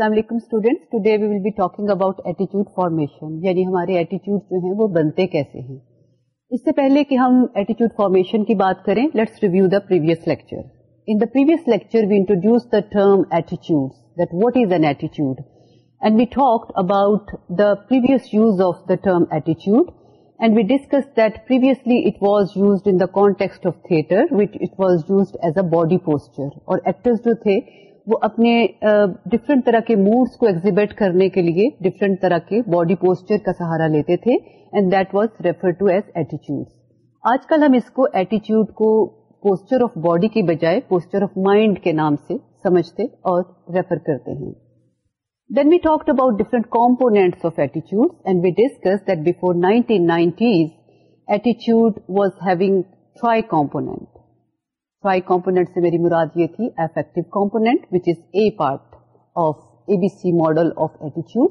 السلام علیکم students today we will be talking about ایٹیچیوڈ فارمیشن یعنی ہمارے ایٹیچیوڈ جو ہیں وہ بنتے کیسے ہیں اس سے پہلے کہ ہم ایٹیچیوڈ فارمیشن کی بات کریں let's review the previous lecture in the previous lecture we introduce the term ایٹیچیوڈ that what is an ایٹیچیوڈ and we talk about the previous use of the term ایٹیچیوڈ and we discuss that previously it was used in the context of theatre which it was used as a body posture اور actors جو تھے وہ اپنے different طرح کے modes کو exhibit کرنے کے لیے ڈفرینٹ طرح کے باڈی پوسچر کا سہارا لیتے تھے and that was refer to as ایٹیچیوڈ آج کل ہم اس کو ایٹیچیوڈ کو پوسچر آف باڈی کے بجائے پوسچر آف مائنڈ کے نام سے سمجھتے اور ریفر کرتے ہیں then we talk about tri component five component سے میری مراد یہ تھی affective component which is a part of A B C model of ایٹیچیوڈ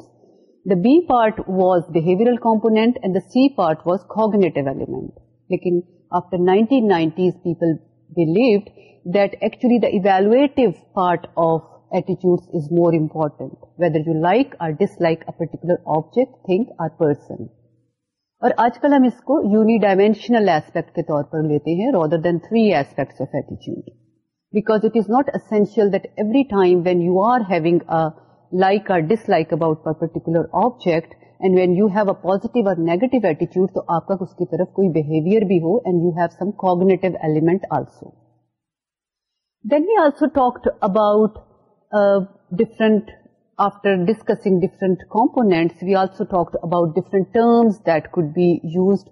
the B part was behaviour component and the C part was cognitive element لیکن after nineteen nineties people believed that actually the evaluative part of ایٹیچیوڈ is more important whether you like or dislike a particular object think or person اور آج کل ہم اس کو unidimensional aspect کے طور پر لیتے ہیں rather than three aspects of ایٹیچیوڈ because it is not essential that every time when you are having like اور dislike about particular object and when you have a positive اور negative ایٹیچیوڈ تو آپ کا اس کی طرف کوئی بہیویئر بھی ہو and you have some cognitive element also then we also talk about different after discussing different components we also talk about different terms that could be use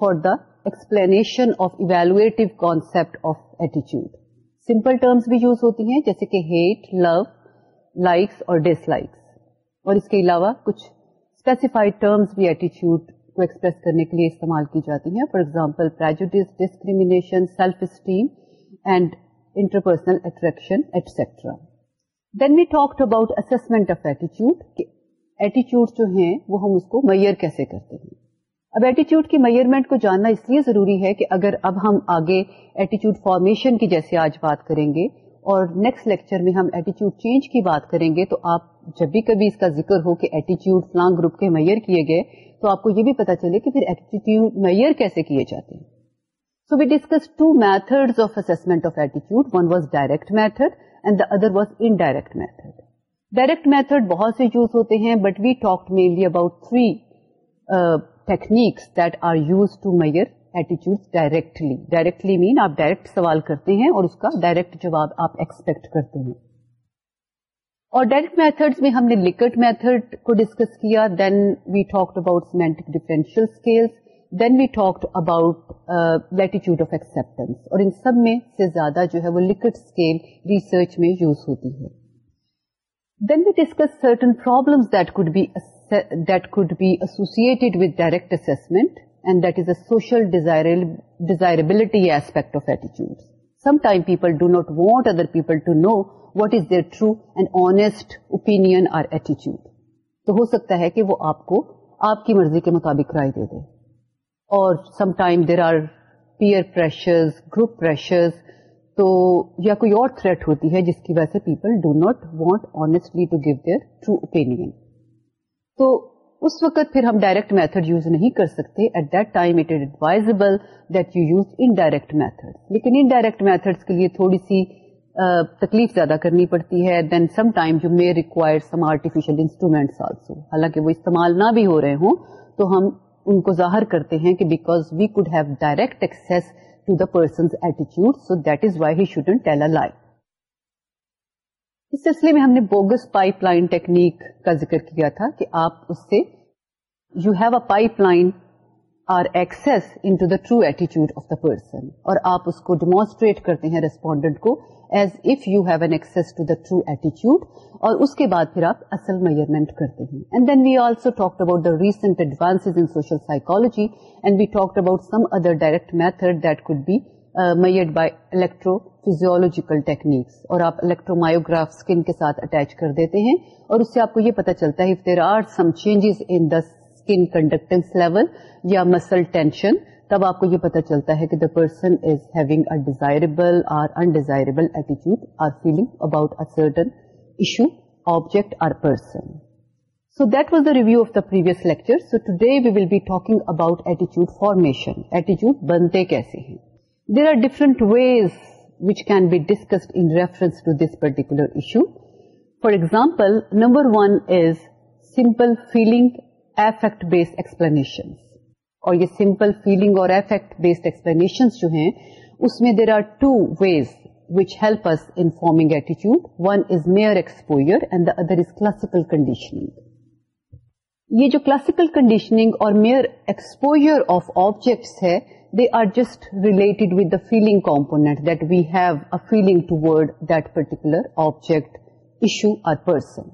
for the explanation of evaluative concept of ایٹیچیوڈ simple terms بھی use ہوتی ہیں جیسے کہ hate love likes اور dislikes اور اس کے علاوہ کچھ اسپیسیفائڈ ٹرمز بھی ایٹیچیوڈ کو ایکسپریس کرنے کے لیے استعمال کی جاتی ہیں for example پراجوڈیز ڈسکریم self esteem and interpersonal attraction etcetera then we talk about assessment of ایٹیچیوڈ ایٹیچیوڈ جو ہیں وہ ہم اس کو میئر کیسے کرتے ہیں اب ایٹیچیوڈ کی میئرمنٹ کو جاننا اس لیے ضروری ہے کہ اگر اب ہم آگے ایٹیچیوڈ فارمیشن کی جیسے آج بات کریں گے اور نیکسٹ لیکچر میں ہم ایٹیچیوڈ چینج کی بات کریں گے تو آپ جب بھی کبھی اس کا ذکر ہو کہ ایٹیچیوڈ فلاں گروپ کے میئر کیے گئے تو آپ کو یہ بھی پتا چلے کہ پھر ایٹیچیوڈ میئر کیسے کیے جاتے ہیں so we discuss two method of of ایٹیچیوڈ one was direct method and the other was indirect method direct method بہت سے یوز ہوتے ہیں but we talk mainly about three techniques that are use to measure ایٹیچیوڈ directly directly مین آپ direct سوال کرتے ہیں اور اس کا ڈائریکٹ جواب آپ ایکسپیکٹ کرتے ہیں اور ڈائریکٹ میتھڈ میں ہم نے لکٹ میتھڈ کو ڈسکس کیا then we talk about semantic differential scales then we talk about latitude of acceptance اور ان سب میں سے زیادہ جو ہے وہ لکوڈ اسکیل ریسرچ میں یوز ہوتی ہے then we discuss certain problem that could be associated with direct assessment and that is a social desirability aspect of ایٹیچیوڈ سم time people do not want other people to know what is their true and honest opinion or ایٹیچیوڈ تو ہو سکتا ہے کہ وہ آپ کو آپ کی مرضی کے مطابق رائے دے دے اور some time there are peer pressures group pressures تو یا کوئی اور تھریٹ ہوتی ہے جس کی وجہ سے people do not want honestly to give their true opinion تو اس وقت پھر ہم ڈائریکٹ میتھڈ یوز نہیں کر سکتے at that time it is advisable that you use indirect method لیکن ان ڈائریکٹ میتھڈس کے لیے تھوڑی سی تکلیف زیادہ کرنی پڑتی ہے then some time you may require some artificial instruments also حالانکہ وہ استعمال نہ بھی ہو رہے ہوں تو ہم ان کو ظاہر کرتے ہیں کہ because we could have direct access to the person ایٹیچیوڈ so that is why he shouldn't اس سلسلے میں ہم نے بوگس پائپ لائن ٹیکنیک کا ذکر کیا تھا کہ آپ اس سے you have a pipeline or access in to the true ایٹیچیوڈ آف دا پرسن اور آپ اس کو ڈیمانسٹریٹ کرتے ہیں ریسپونڈنٹ کو as if you have an access to the true ایٹیچیوڈ اور اس کے بعد پھر آپ اصل میئرمنٹ کرتے ہیں and then we also talk about the recent advance in social psychology and we talk about some other direct method that could be measured by electrophysiological techniques اور آپ الیکٹرومایوگراف اسکن کے ساتھ attach کر دیتے ہیں اور اس سے آپ کو یہ پتا چلتا ہے some changes in the skin conductance level یا مسل ٹینشن تب آپ کو یہ پتا چلتا ہے کہ the person is having a desirable undesirable ایٹیچیوڈ are feeling about a certain issue object are person so that was the review of the previous lecture so today we will be talking about ایٹیچیوڈ formation ایٹیچیوڈ بنتے کیسے ہیں there are different ways which can be discussed in reference to this particular issue for example number one is simple feeling effect based explanation اور یہ simple feeling اور affect based explanation جو ہیں اس میں there are two ways which help us in forming ایٹیچیوڈ one is mere exposure and the other is classical conditioning یہ جو کلاسیکل کنڈیشننگ اور میئر ایکسپوئر آف آبجیکٹس ہے they are just related with the feeling component that we have a feeling toward that particular object issue or person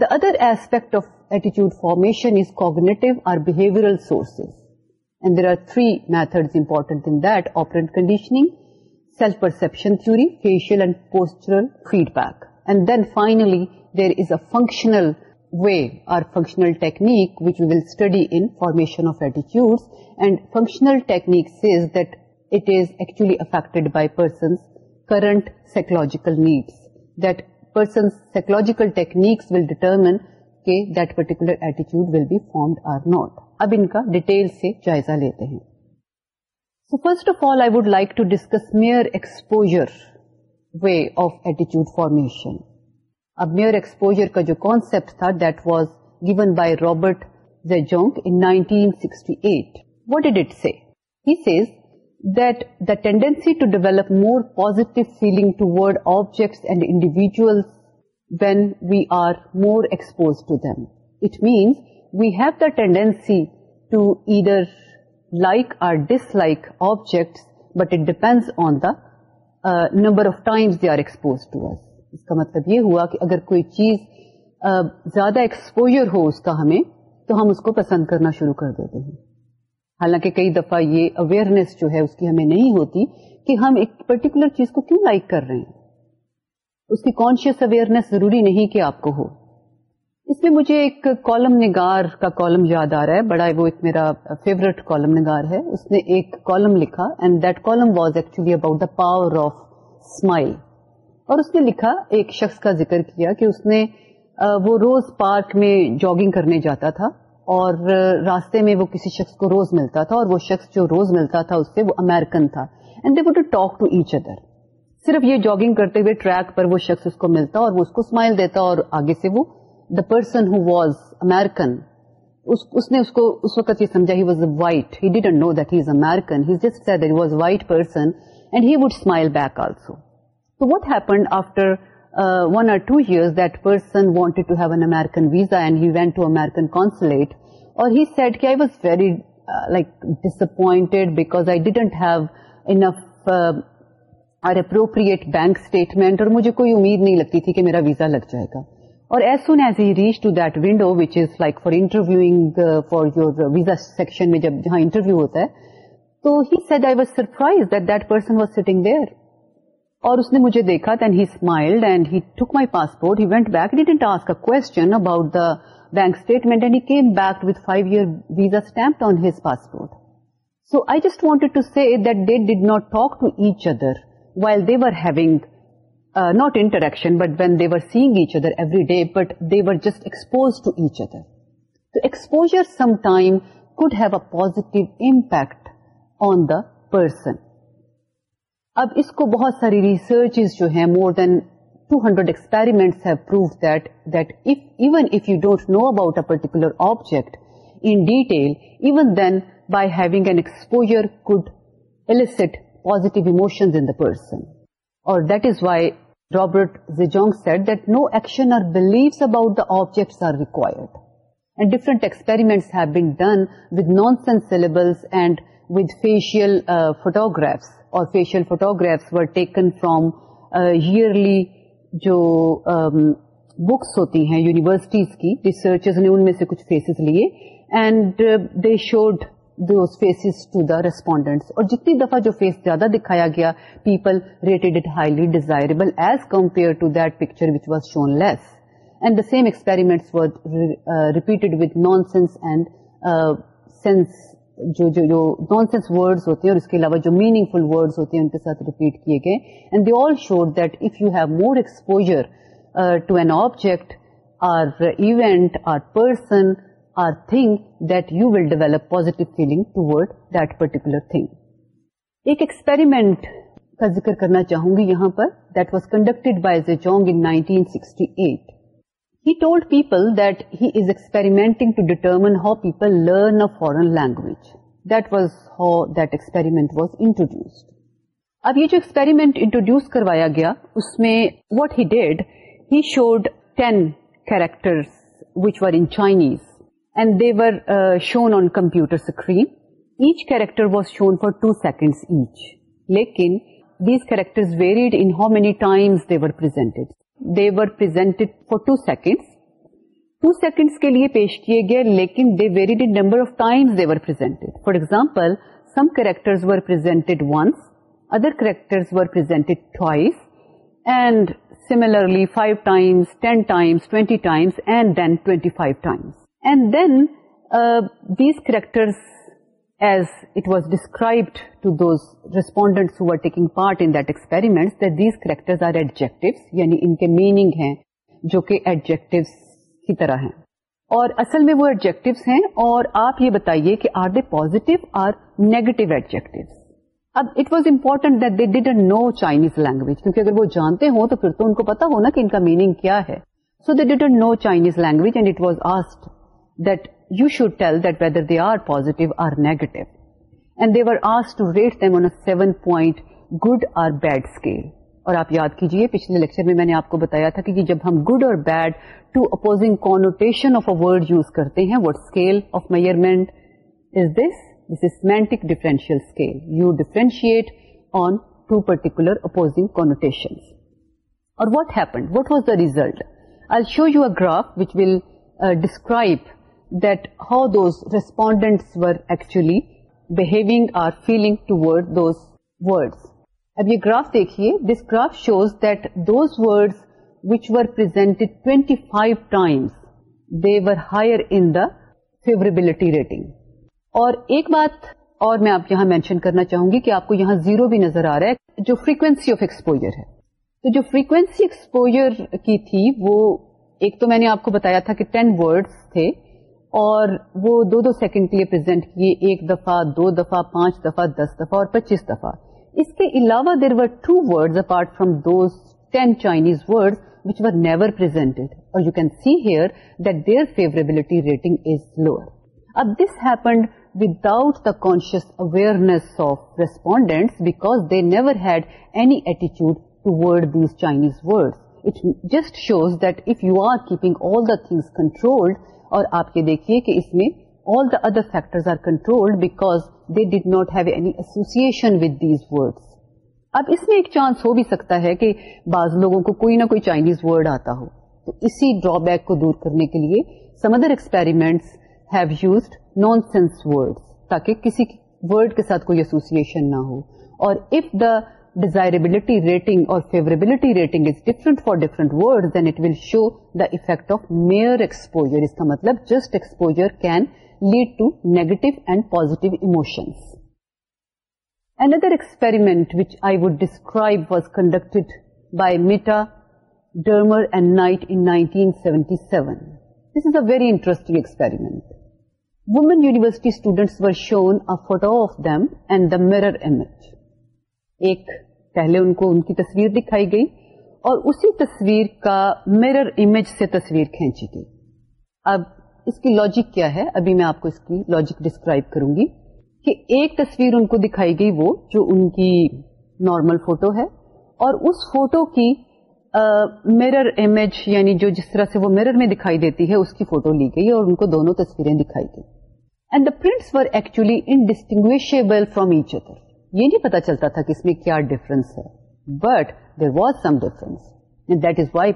the other aspect of attitude formation is cognitive or behavioral sources. And there are three methods important in that: operant conditioning, self-perception theory, facial and postural feedback. And then finally, there is a functional way or functional technique which we will study in formation of attitudes. And functional technique says that it is actually affected by person's current psychological needs. That person's psychological techniques will determine کہ that particular ایٹیچیوڈ will be formed or not اب ان کا detail سے جائزہ لیتے ہیں so first of all I would like to discuss mere exposure way of ایٹیچیوڈ فارمیشن اب میئر ایکسپوجر کا جو کانسپٹ تھا that was given by Robert Zajonc in 1968 what did it say he says that the tendency to develop more positive feeling toward objects and individuals when we are more expose to them it means we have the tendency to either like like objects but it dish on the number of time اس کا مطلب یہ ہوا کہ اگر کوئی چیز زیادہ ایکسپوجر ہو اس کا ہمیں تو ہم اس کو پسند کرنا شروع کر دیتے ہیں حالانکہ کئی دفعہ یہ اویئرنیس جو ہے اس کی ہمیں نہیں ہوتی کہ ہم ایک پرٹیکولر چیز کو کیوں لائک کر رہے ہیں اس کی کانشیس اویئرنیس ضروری نہیں کہ آپ کو ہو اس میں مجھے ایک کالم نگار کا کالم یاد آ رہا ہے بڑا وہ ایک میرا کالم نگار ہے اس نے ایک کالم لکھا and that column was actually about the power of smile اور اس نے لکھا ایک شخص کا ذکر کیا کہ اس نے وہ روز پارک میں جاگنگ کرنے جاتا تھا اور راستے میں وہ کسی شخص کو روز ملتا تھا اور وہ شخص جو روز ملتا تھا اس سے وہ امیرکن تھا and they would talk to each other صرف یہ جاگنگ کرتے ہوئے ٹریک پر وہ شخص اس کو ملتا اور وہ اس کو اسمائل دیتا اور آگے سے وہ the person who was American اس نے اس کو اس وقت یہ سمجھا he was white he didn't know that he is American he just said that was white person and he would smile back also تو what happened after one or two years that person wanted to have an American visa and he went to American consulate اور he said کہ I was very like this appointed because I didn't have enough or appropriate bank statement اور مجھے کوئی امید نہیں لگتی تھی کہ میرا ویزا لگ جائے گا اور as soon as he reach to that window which is like for interview for your visa section میں جب جہاں انٹرویو ہوتا ہے تو he said I was was surprise that that person there اور اس نے مجھے دیکھا then he smiled and he took my passport he went back didn't ask a question about the bank statement and he came back with five year visa stamp on his passport so I just wanted to see that did not talk to each other while they were he not interaction but when they were seeing each other every day but they were just exposed to each other exposure positive impact on the person اب اس کو بہت ساری research جو ہیں more than two hundred experiment پرو دف even if you don't know about a particular object in detail even then by having an exposure could elicit positive emotion in the person اور that is why Robert said that no action or beliefs about the objects different experiments syllables and with facial photographs اور facial photograph were taken from yearly جو books ہوتی ہیں universities کی researchers نے ان میں سے کچھ فیسز لیے and they showed do فیسوا respondents اور جتنی دفعہ جو فیس زیادہ دکھایا گیا people rated it highly desirable as compare to that picture which was shown less and the same experiment repeated with naan sense and sense جو جو نان سینس ورڈ ہوتے ہیں اور اس کے علاوہ جو میننگ فل ورڈ ہوتے ہیں ان کے ساتھ ریپیٹ کیے گئے and they all showed that if you have more exposure to an object or event or person thing دل develop positive feeling toward that particular thing ایک ایكسپریمنٹ كا ذکر كرنا چاہوں گی یہاں پر that was conducted by Zajonc nineteen sixty eight he told people that he is experiment to determine how people learn a foreign language that was how that experiment was introduced اب یہ جو ایکسپیریمٹ انٹروڈیوس كروایا گیا اس میں what he did he showed ٹیكٹر which are in Chinese and they were shown on computer screen each character was shown for two seconds each لیکن these characters in how many times they were presented they were for two seconds two seconds کے لیے پیش کیے گئے لیکن they varied number of times they presented for example some characters were once other characters Veer similarly five times ten time twenty times and then twenty five times and then these characters to respondent part in experiment character meaning ہیں جو کہ adjectives کی طرح ہیں اور اصل میں وہ ایڈجیکٹوس ہیں اور آپ یہ بتائیے کہ are they positive or negative adjective اب it was important that they did know Chinese language کیونکہ اگر وہ جانتے ہوں تو پھر تو ان کو پتا ہونا کہ ان کا میننگ کیا ہے so they did know Chinese language and it was asked that you should tell that whether they are positive or negative. And they were asked to rate them on a 7 point good or bad scale. اور آپ یاد کیجئے پچھلے lecture میں میں نے آپ کو بتایا تھا کہ جب ہم گڈ اور bad two opposing connotation of a word use کرتے ہیں what scale of measurement is this this is semantic differential scale you differentiate on two particular opposing connotation اور what happened what was the result I show you a graph which will describe this graph shows that those word which they were higher in the favourability rating اور ایک بات اور میں آپ یہاں mention کرنا چاہوں گی کہ آپ کو یہاں زیرو بھی نظر آ رہا ہے جو فریکوینسی آف ایکسپوجر ہے تو جو فریکوینسی ایکسپوجر کی تھی وہ ایک تو میں نے آپ کو بتایا تھا کہ 10 ورڈس تھے اور وہ دو دو سیکنڈ کے لیے پرزینٹ کیے ایک دفعہ دو دفعہ پانچ دفعہ دس دفعہ اور پچیس دفعہ اس کے علاوہ there were two word apart from those ten Chinese word which were never اور you can see here that their favourability rating is lower اب this happened without the conscious awareness of respondents because they never had any these Chinese word it just shows that if you are keeping all the things controlled اور آپ یہ دیکھیے کہ اس میں all the other factors are controlled because they did not have any association with these words. اب اس میں ایک چانس ہو بھی سکتا ہے کہ بعض لوگوں کو کوئی نہ کوئی چائنیز ورڈ آتا ہو تو اسی ڈرا بیک کو دور کرنے کے لیے some other have used nonsense word تاکہ کسی ورڈ کے ساتھ کوئی ایسوسیشن نہ ہو اور اف دا ڈیزائربلٹی ریٹنگ اور favourability rating for different will show the effect mere just exposure can lead to negative and پازیٹوشنٹی seven this is اےری interest experiment women university student shown a photo of them and the mirror ایک پہلے ان کو ان کی تصویر دکھائی گئی اور اسی تصویر کا میرر امیج سے تصویر کھینچی گئی اب اس کی لاجک کیا ہے ابھی میں آپ کو اس کی لاجک ڈسکرائب کروں گی کہ ایک تصویر ان کو دکھائی گئی وہ جو ان کی نارمل فوٹو ہے اور اس فوٹو کی میرر امیج یعنی جو جس طرح سے وہ میرر میں دکھائی دیتی ہے اس کی فوٹو لی گئی اور ان کو دونوں تصویریں دکھائی گئی and the prints were actually indistinguishable from each other یہ نہیں پتا چلتا تھا کہ اس میں کیا ڈفرنس ہے but there was some difference that is why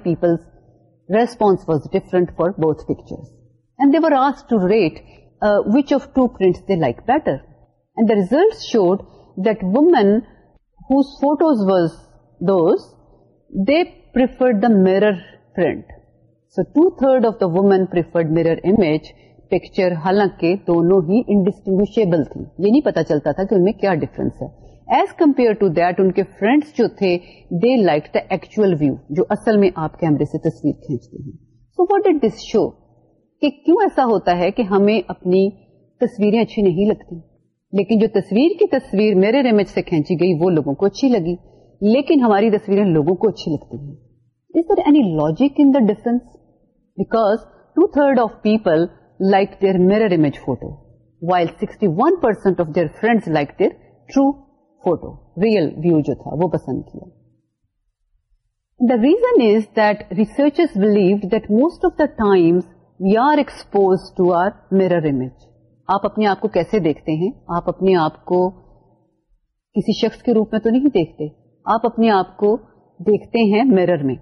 response was different for both and they were آس to rate which of two prints like better and the result showed that women whose photos was those they وومنڈ the mirror third of the وومینڈ میررج picture حالانکہ دونوں ہی indistinguishable تھی یہ نہیں پتا چلتا تھا کہ ان میں کیا ڈفرنس ہے ایز کمپیئر ٹو دیٹ ان کے فرینڈس جو تھے they like the actual view جو اصل میں آپ کیمرے سے تصویر کھینچتے ہیں سو واٹ ڈ دس شو کہ کیوں ایسا ہوتا ہے کہ ہمیں اپنی تصویریں اچھی نہیں لگتی لیکن جو تصویر کی تصویر میرے ریمج سے کھینچی گئی وہ لوگوں کو اچھی لگی لیکن ہماری تصویریں لوگوں کو اچھی لگتی ہیں is there any logic in the difference because two third of people like their mirror photo while sixty one percent mirror آپ اپنے آپ کو کیسے دیکھتے ہیں آپ اپنے آپ کو کسی شخص کے روپ میں تو نہیں دیکھتے آپ اپنے آپ کو دیکھتے ہیں میرر میں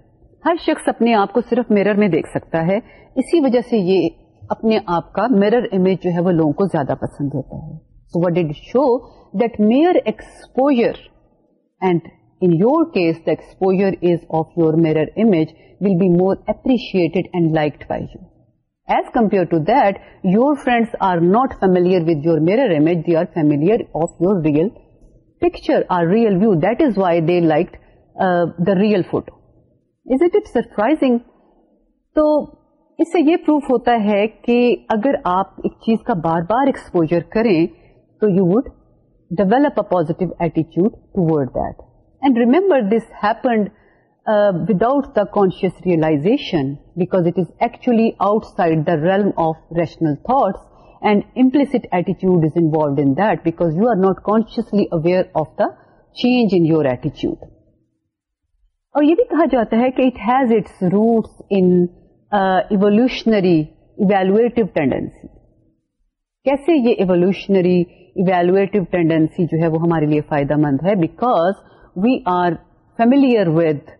ہر شخص اپنے آپ کو صرف میرر میں دیکھ سکتا ہے اسی وجہ سے یہ اپنے آپ کا میرر امیج جو ہے وہ لوگوں کو زیادہ پسند ہوتا ہے so what did show that mere and in your like real photo is it surprising تو اس سے یہ پروف ہوتا ہے کہ اگر آپ ایک چیز کا بار بار ایکسپوجر کریں تو you would develop a positive ایٹیچیوڈ word that and remember this happened without the conscious realization because it is actually out side the realm of rational thoughts and impulse ایٹیچیوڈ is involved that because you are not consciously aware of the change in your ایٹیچیوڈ اور یہ بھی کہا جاتا ہے کہ it has its roots in evolutionary evolutive tendency کیسے یہ evolutionary evolutive tendency جو ہے وہ ہمارے لیے فائدہ مند ہے because we are familiar with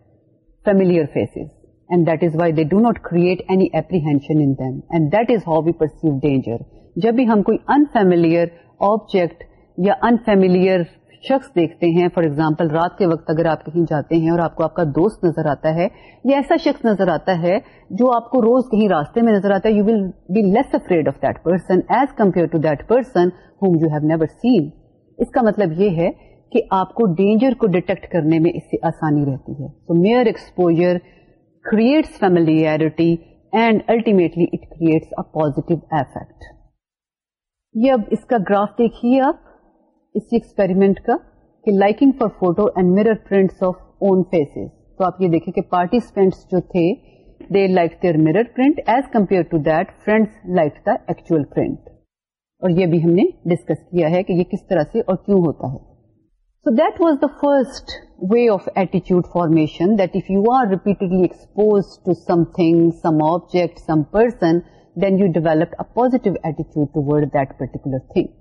familiar faces and that is why they do not create any apprehension in an and that is how we perceive danger جب بھی ہم کوئی انفیملیئر آبجیکٹ یا انفیملیئر شخص دیکھتے ہیں فار ایگزامپل رات کے وقت اگر آپ کہیں جاتے ہیں اور آپ کو آپ کا دوست نظر آتا ہے یا ایسا شخص نظر آتا ہے جو آپ کو روز کہیں راستے میں نظر آتا ہے you will be less afraid of that person as compare to that person whom you have never seen اس کا مطلب یہ ہے کہ آپ کو ڈینجر کو ڈیٹیکٹ کرنے میں اس سے آسانی رہتی ہے so mere exposure creates family and ultimately it creates a positive affect اب اس کا گراف دیکھیے آپ اسی ایکسپیریمنٹ کا کہ liking for photo and mirror prints of own faces تو آپ یہ دیکھیں کہ پارٹیسپینٹس جو تھے they like their mirror print as compare to that friends like the actual print اور یہ بھی ہم نے ڈسکس کیا ہے کہ یہ کس طرح سے اور کیوں ہوتا ہے so that was the first way of ایٹیچیوڈ formation that if you are repeatedly expose to some thing some object some person then you develop a positive ایٹیچیوڈ word that particular thing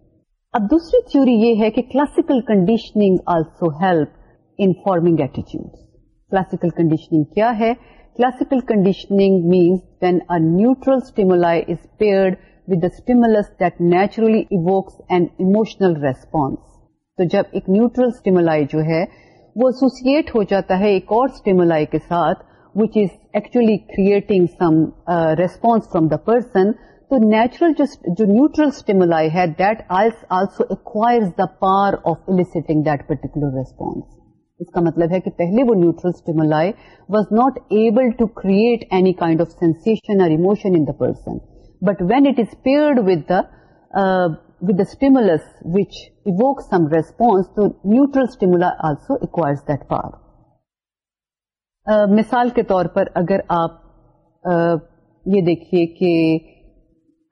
اب دوسری تھیوری یہ ہے کہ classical conditioning also help in forming ایٹیچیوڈ classical conditioning کیا ہے classical conditioning means when a neutral is paired with stimulus date naturally evokes and emotional response تو جب ایک نیوٹرل اسٹیمولا جو ہے وہ ایسوسیٹ ہو جاتا ہے ایک اور اسٹیمولا کے ساتھ which is actually creating some response from the person تو نیچرل جو نیوٹرل ہے that also acquire the power that particular response کا مطلب ہے کہ پہلے وہ neutral was not able to create any kind of sensation اور in the the the person but when it is paired with with stimulus which some response neutral stimulus also acquires that acquire مثال کے طور پر اگر آپ uh, یہ دیکھیے کہ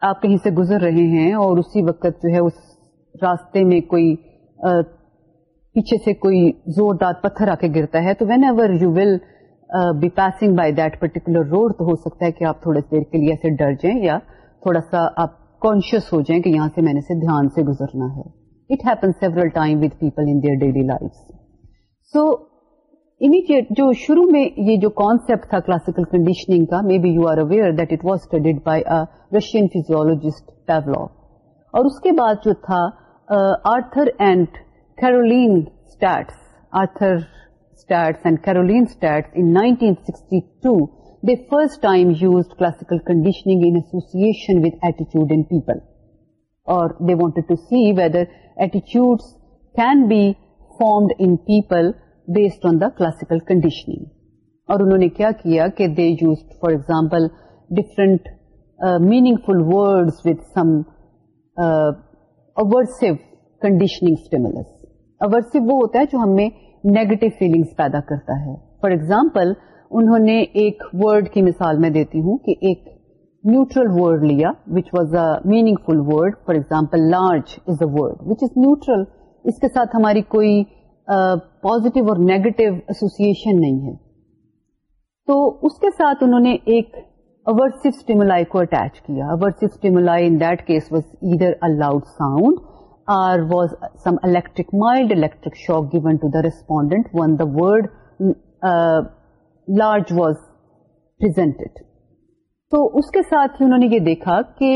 آپ کہیں سے گزر رہے ہیں اور اسی وقت جو ہے اس راستے میں کوئی پیچھے سے کوئی زوردار پتھر آ کے گرتا ہے تو whenever you will be passing by that particular road تو ہو سکتا ہے کہ آپ تھوڑے دیر کے لیے ایسے ڈر جائیں یا تھوڑا سا آپ کانشیس ہو جائیں کہ یہاں سے میں نے دھیان سے گزرنا ہے it happens people in their daily life so immediate جو شروع میں یہ جو کانسپٹ تھا کلاسیکل کنڈیشننگ کا may be you are aware that it was studied by Russian physiologist Pavlov اور اس کے بعد جو تھا Arthur Arthur and and Carolyn Carolyn Staats Staats Staats in 1962 first time use classical conditioning in association with ایٹیچیوڈ and people اور they want see whether attitudes can be formed in people based on the classical conditioning اور انہوں نے کیا کیا کہ they use for example different meaningful word وہ ہوتا ہے جو ہمیں نیگیٹو فیلنگس پیدا کرتا ہے فار ایگزامپل انہوں نے ایک ورڈ کی مثال میں دیتی ہوں کہ ایک نیوٹرل ورڈ لیا which was a meaningful word for example large is a word which is neutral اس کے ساتھ ہماری کوئی پوزیٹو اور نیگیٹو ایسوسیشن نہیں ہے تو اس کے ساتھ انہوں نے ایک کو اٹیچ کیا mild electric shock given to the respondent when the word large was نے یہ دیکھا کہ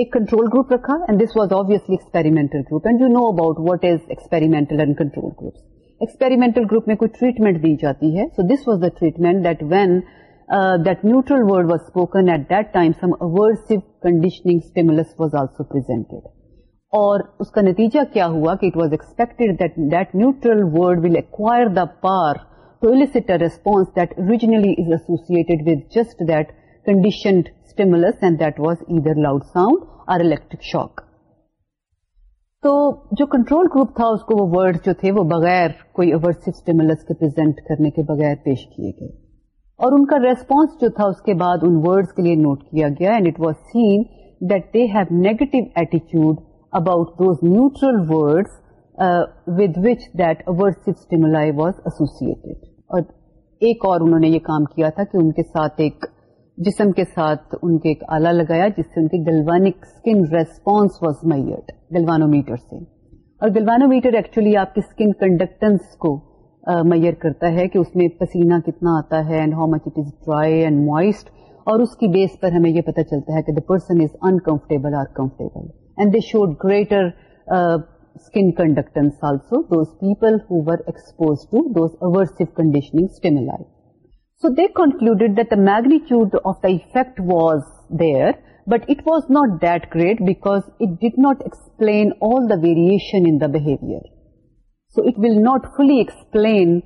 ایک کنٹرول گروپ رکھا and this was obviously experimental group and you know about what is experimental and control group experimental group میں کوئی treatment دی جاتی ہے so this was the treatment that that when neutral word was spoken at that time some aversive stimulus was also presented اور اس کا نتیجہ کیا ہوا کہ it was expected that that neutral word will acquire the power to elicit originally response associated with just that conditioned stimulus and that was either loud sound or electric shock. تو جو control group تھا اس کو وہ word جو تھے وہ بغیر کوئی اوورسٹیملس کے پرزینٹ کرنے کے بغیر پیش کیے گئے اور ان کا ریسپانس جو تھا اس کے بعد ان ورڈز کے لیے نوٹ کیا گیا and it was seen that they have negative ایٹیچیوڈ about those neutral words with which that aversive stimuli was associated اور ایک اور انہوں نے یہ کام کیا تھا کہ ان کے ساتھ ایک جسم کے ساتھ ان کے ایک آلہ لگایا جس سے ان کی galvanic skin response was measured galvanometer سے اور گلوانو میٹر ایکچولی آپ کی اسکن کنڈکٹنس کو میئر کرتا ہے کہ اس میں پسینہ کتنا آتا ہے and and how much it is dry اور اس کی بیس پر ہمیں یہ پتہ چلتا ہے کہ the person is uncomfortable or comfortable and they showed greater skin conductance also those people who were expose to those aversive conditioning stimuli So they concluded that the magnitude of the effect was there, but it was not that great because it did not explain all the variation in the behavior. So it will not fully explain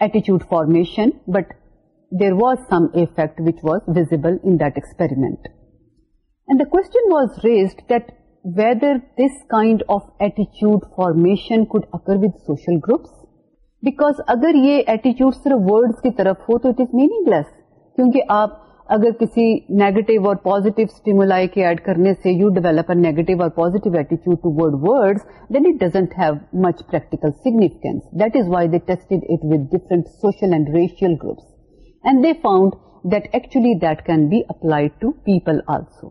attitude formation, but there was some effect which was visible in that experiment. And the question was raised that whether this kind of attitude formation could occur with social groups. Because اگر یہ ایٹیچیوڈ صرف words کی طرف ہو تو it is meaningless کیونکہ آپ اگر کسی نیگیٹو اور پوزیٹو اسٹیمولا کے ایڈ کرنے سے یو ڈیولپ نیگیٹو اور پوزیٹو ایٹیچیوڈ toward word then it doesn't have much practical significance that is why they test it different social and racial groups and they found that actually that can be applied to people also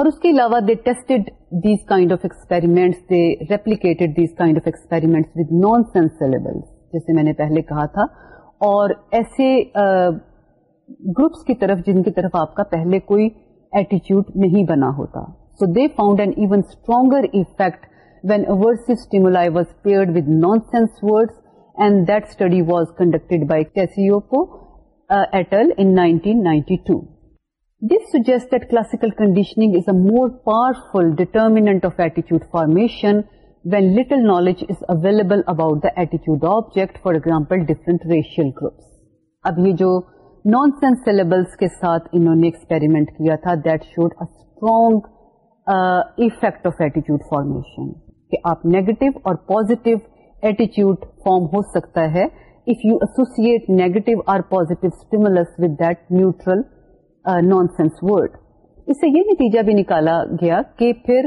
اور اس کے علاوہ they tested these kind of experiment they replicated these kind of experiments with naan sense syllable جیسے میں نے پہلے کہا تھا اور ایسے گروپس کی طرف جن کی طرف آپ کا پہلے کوئی ایٹیچیوڈ نہیں بنا ہوتا سو they found an even stronger effect when stimuli was paired with non sense word and that study was conducted by Airtel ninety to this suggest that classical conditioning is a more power full ڈیٹرمیٹ of ایٹیچیوڈ formation when little knowledge is available about the ایٹیچیڈ object for example different رشیل groups ابھی جو naan sense sellable کے ساتھ انہوں نے experiment کیا تھا that showed a strong effect of ایٹیچیوڈ فارمیشن کہ آپ نیگیٹو اور پوزیٹو ایٹیچیوڈ فارم ہو سکتا ہے if you associate negative or positive with that neutral nonsense word اس سے یہ نتیجہ بھی نکالا گیا کہ پھر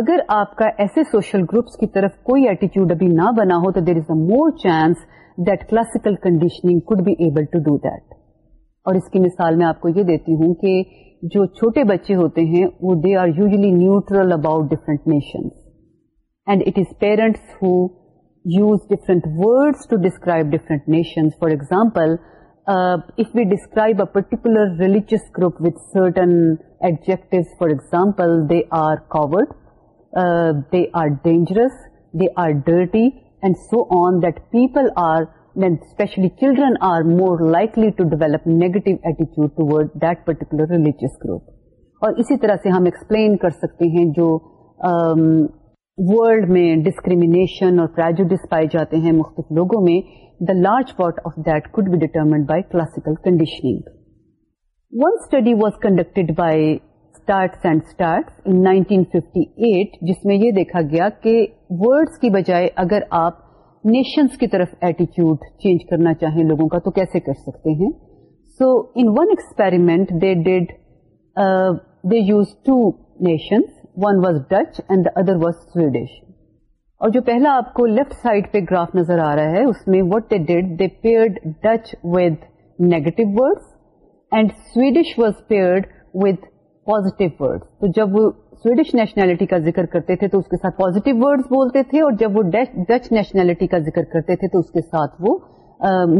اگر آپ کا ایسے سوشل گروپس کی طرف کوئی ایٹیچیوڈ ابھی نہ بنا ہو تو there is a more chance that classical conditioning could be able to do that اور اس کی مثال میں آپ کو یہ دیتی ہوں کہ جو چھوٹے بچے ہوتے ہیں وہ they are usually neutral about different nations and it is parents who use different words to describe different nation for example if we describe a particular religious group with certain adjective for example they are cold they are dangerous they are dirty and so on that people are especially children are more likely to develop negative ایٹیچیوڈ toward that particular religious group اور اسی طرح سے ہم explain کر سکتے ہیں جو ورلڈ um, میں ڈسکریمینیشن اور پراجوڈ پائے جاتے ہیں مختلف لوگوں میں the large part of that could be determined by classical conditioning. One study was conducted by Starts and Starts in 1958, جس میں یہ دیکھا گیا کہ words کی بجائے اگر آپ nations کی طرف attitude change کرنا چاہیں لوگوں کا تو کیسے کر سکتے ہیں. So, in one experiment they did, uh, they used two nations, one was Dutch and the other was Swedish. اور جو پہلا آپ کو لیفٹ سائڈ پہ گراف نظر آ رہا ہے اس میں what they did they paired Dutch with negative words and Swedish was paired with positive تو جب وہ سویڈش نیشنلٹی کا ذکر کرتے تھے تو اس کے ساتھ پازیٹیو ورڈس بولتے تھے اور جب وہ ڈچ نیشنلٹی کا ذکر کرتے تھے تو اس کے ساتھ وہ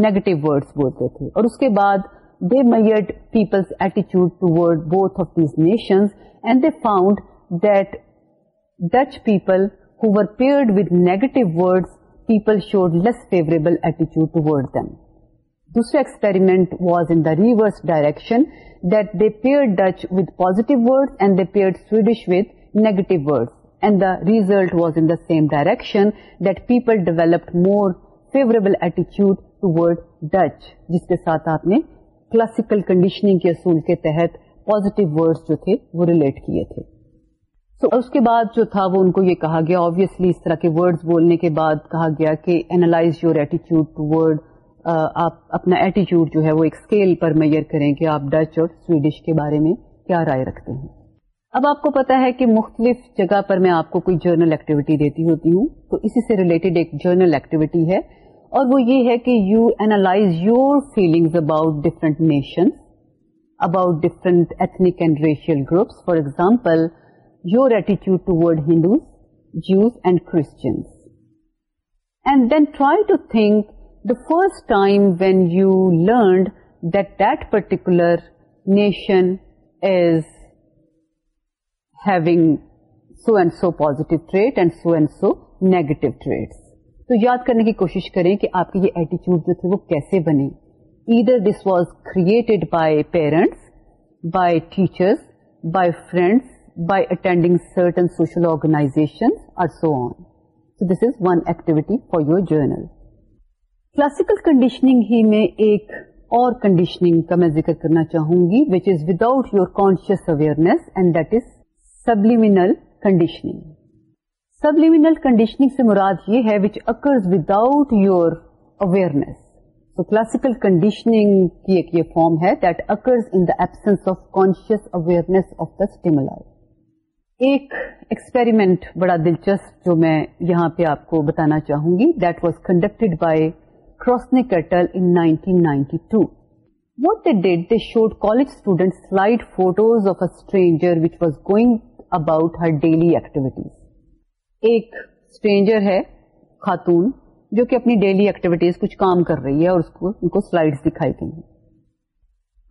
نیگیٹو uh, ورڈس بولتے تھے اور اس کے بعد دے میئرڈ Peoples ایٹیچیوڈ to word both of these nations and they found that Dutch people ہوور pair should less favourable ایٹیچیوڈ دسپیریمنٹ was in reverse direction result was in same direction that people developed more favourable ایٹیچیوڈ to word Dutch جس کے ساتھ آپ نے classical conditioning کے اصول کے تحت positive word جو تھے وہ ریلیٹ کیے تھے اس کے بعد جو تھا وہ ان کو یہ کہا گیا آبویسلی اس طرح کے وڈس بولنے کے بعد کہا گیا کہ اینالائز یور ایٹیچیوڈ ٹو ورڈ آپ اپنا ایٹیچیوڈ جو ہے وہ ایک اسکیل پر میئر کریں کہ آپ ڈچ اور سویڈش کے بارے میں کیا رائے رکھتے ہیں اب آپ کو پتا ہے کہ مختلف جگہ پر میں آپ کو کوئی جرنل ایکٹیویٹی دیتی ہوتی ہوں تو اسی سے ریلیٹڈ ایک جرنل ایکٹیویٹی ہے اور وہ یہ ہے کہ you analyse your feelings about different nations about different ethnic and racial groups for example your ایٹیچیوڈ ٹوڈ Hindu June try to think the first time when you learn that particular nation is having so and so positive treat and so and so negative treat تو یاد کرنے کی کوشش کریں کہ آپ کے یہ ایٹیچیوڈ جو تھے وہ کیسے بنے either this was created by parents by teachers by friends by attending certain social organs or so on so this is one activity for your general classical conditioning ہی میں ایک اور کنڈیشننگ کا میں ذکر کرنا چاہوں گی which is without your conscious awareness and that is subliminal conditioning subliminal conditioning سے مراد یہ ہےچ occurs without your awareness classical conditioning کی ایک یہ فارم ہے دیٹ اکرز انس of conscious awareness of the stimuli ایک ایکسپیریمنٹ بڑا دلچسپ جو میں یہاں پہ آپ کو بتانا چاہوں گی that was conducted by Krosnick et al in 1992 what they did they showed college students slide photos of a stranger which was going about her daily activities ایک اسٹرینجر ہے خاتون جو کہ اپنی ڈیلی ایکٹیویٹیز کچھ کام کر رہی ہے اور اس کو ان کو سلائڈ دکھائی گئی ہیں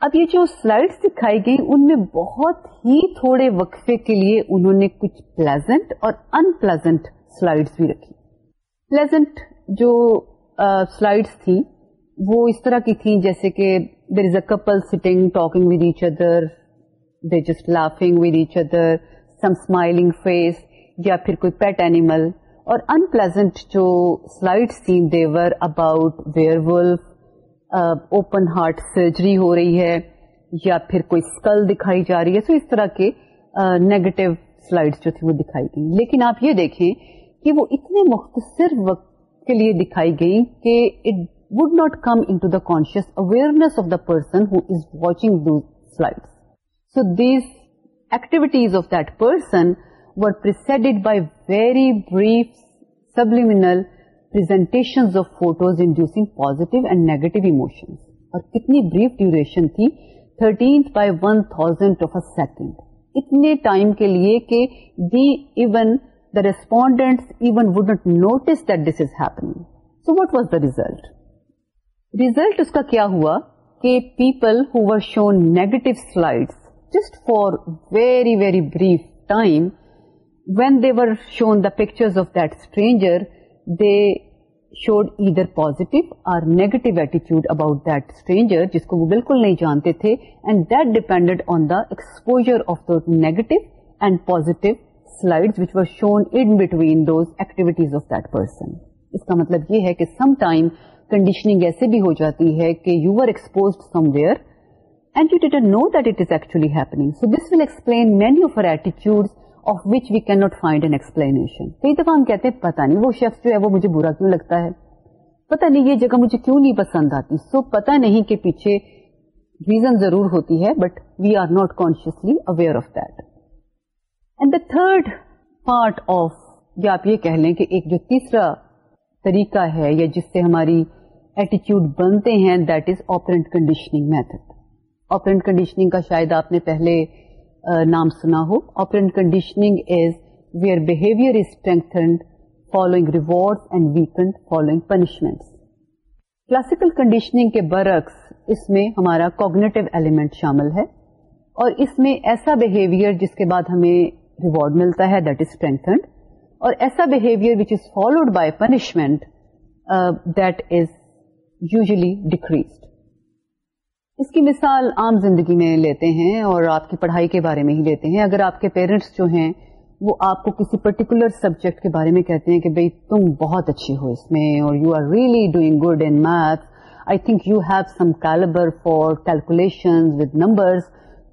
اب یہ جو سلائڈ دکھائی گئی ان میں بہت ہی تھوڑے وقفے کے لیے انہوں نے کچھ پلیزنٹ اور ان پلیزنٹ سلائڈ بھی رکھی پلیزنٹ جو سلائڈس تھیں وہ اس طرح کی تھیں جیسے کہ there is a couple sitting talking with each other there just laughing with each other some smiling face یا پھر کوئی پیٹ اینیمل اور ان پلیزنٹ جو سلائڈس تھیں there were about werewolf open heart surgery ہو رہی ہے یا پھر کوئی اسکل دکھائی جا رہی ہے سو اس طرح کے نیگیٹو سلائڈ جو تھی وہ دکھائی گئی لیکن آپ یہ دیکھیں کہ وہ اتنے مختصر وقت کے لیے دکھائی گئی کہ it would not come in to the conscious awareness of the person who is watching slide so these activities of that person ویسائڈیڈ by very brief subliminal کتنی بریف ڈیوریشن تھی تھرٹینڈ آف اے سیکنڈ اتنے time کے لیے کہ respondent wouldn't notice that this is happening so what was the result result اس کا کیا ہوا کہ people ہوور shown negative slides just for very very brief time when they were show the picture of that stranger they showed either positive or negative ایٹیچیوڈ about that stranger جس کو وہ بالکل نہیں جانتے تھے and that depend on the exposure of دگیٹو and positive slide which were shown N بٹوینٹیویٹیز of that person اس کا مطلب یہ ہے کہ سم ٹائم کنڈیشننگ ایسے بھی ہو جاتی ہے کہ you are exposed some where and you Dutton know that it is actually happening so this will explain many of our attitude پتا نہیں یہ ہے but we are not consciously aware of that and the third part of آپ یہ کہہ لیں کہ ایک جو تیسرا طریقہ ہے یا جس سے ہماری ایٹیچیوڈ بنتے ہیں that is operant conditioning method operant conditioning کا شاید آپ نے پہلے نام سنا ہو آپ conditioning is where behaviour is strengthened following reward and weakened following punishment classical conditioning کے برعکس اس میں ہمارا کوگنیٹو ایلیمنٹ شامل ہے اور اس میں ایسا بہیویئر جس کے بعد ہمیں ریوارڈ ملتا ہے دیٹ از اسٹرینتنڈ اور ایسا behaviour which is followed by punishment that is usually decrease اس کی مثال عام زندگی میں لیتے ہیں اور آپ کی پڑھائی کے بارے میں ہی لیتے ہیں اگر آپ کے پیرنٹس جو ہیں وہ آپ کو کسی پرٹیکولر سبجیکٹ کے بارے میں کہتے ہیں کہ بھائی تم بہت اچھی ہو اس میں اور you are really doing good in math I think you have some calibre for calculation with numbers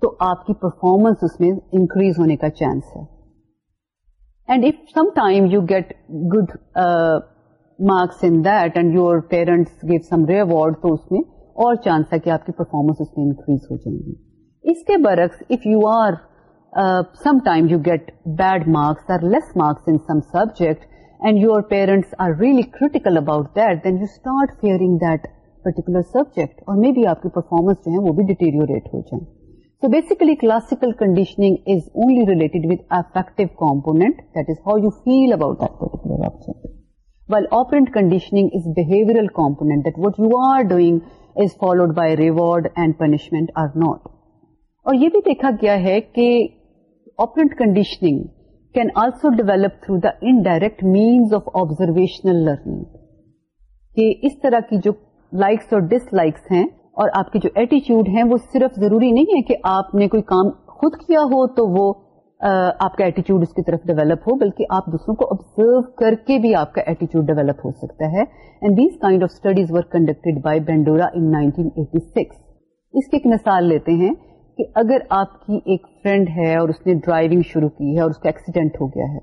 تو آپ کی پرفارمنس اس میں انکریز ہونے کا چانس ہے and if some time you get good marks in that and your parents give some reward تو اس میں اور چانس ہے کہ آپ کی پرفارمنس اس میں انکریز ہو جائیں گی اس کے برعکس if you are some time you get bad marks or less marks in some subject and your parents are really critical about that then you start fearing that particular subject اور maybe آپ کی performance جو ہے وہ بھی deteriorate ہو جائیں so basically classical conditioning is only related with affective component that is how you feel about that particular object well operant conditioning component دیکھا گیا ہے کہ operant conditioning can also develop through the indirect means of observational learning کہ اس طرح کی جو likes اور ڈس لائکس ہیں اور آپ کے جو ایٹیچیوڈ ہیں وہ صرف ضروری نہیں ہے کہ آپ نے کوئی کام خود کیا ہو تو وہ آپ کا ایٹیچیوڈ اس کی طرف ڈیولپ ہو بلکہ آپ دوسروں کو آبزرو کر کے بھی آپ کا ایٹیچیوڈ ڈیولپ ہو سکتا ہے and these kind of studies were conducted by Bandura ان اس کی ایک مثال لیتے ہیں کہ اگر آپ کی ایک فرینڈ ہے اور اس نے ڈرائیونگ شروع کی ہے اور اس کا ایکسیڈینٹ ہو گیا ہے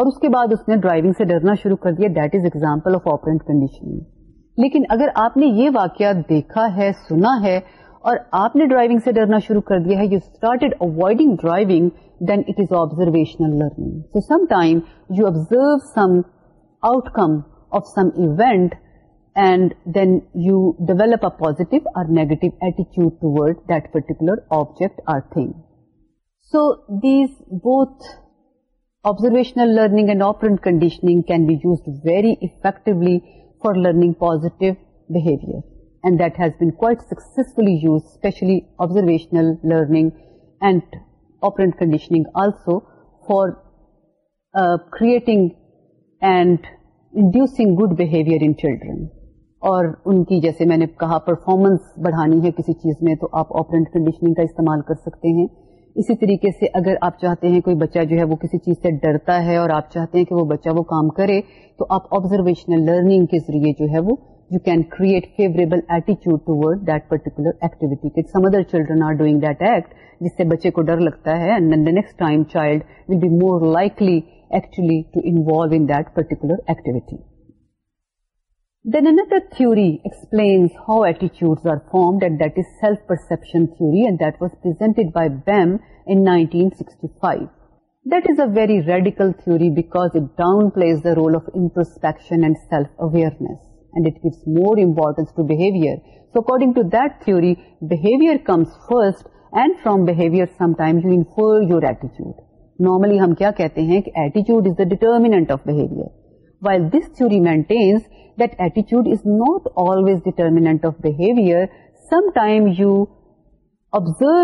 اور اس کے بعد اس نے ڈرائیونگ سے ڈرنا شروع کر دیا دیٹ از ایگزامپل آف آپ کنڈیشن لیکن اگر آپ نے یہ واقعہ دیکھا ہے سنا ہے اور آپ نے ڈرائیونگ سے ڈرنا شروع کر دیا ہے you started avoiding driving then it is observational learning so some time you observe some out come of some event and then you develop a positive اور negative ایٹیچیوڈ ٹوڈ that particular object are thing so these both observational learning and آپ conditioning can be use very افیکٹلی for learning positive behaviour and that has been quite successfully used, especially observational learning and operant conditioning also for uh, creating and inducing good behavior in children. اور ان کی جیسے میں نے کہا performance بڑھانی ہے کسی چیز میں تو آپ آپرنٹ کنڈیشننگ کا استعمال کر سکتے ہیں اسی طریقے سے اگر آپ چاہتے ہیں کوئی بچہ جو ہے وہ کسی چیز سے ڈرتا ہے اور آپ چاہتے ہیں کہ وہ بچہ وہ کام کرے تو آپ آبزرویشنل لرننگ کے ذریعے جو ہے وہ یو کین کریٹ فیوریبل ایٹیچیوڈ ٹورڈ دریکر activity other children are doing that act جس سے بچے کو ڈر لگتا ہے very radical theory because it ڈاؤنٹ please the role of inspection and self awareness and it gives more importance according to that theory behaviour comes first and from behaviour your attitude normally ہم کیا کہتے ہیں determinant of behaviour why this theory maintains that ایٹیچیوڈ is not always determinant of behaviour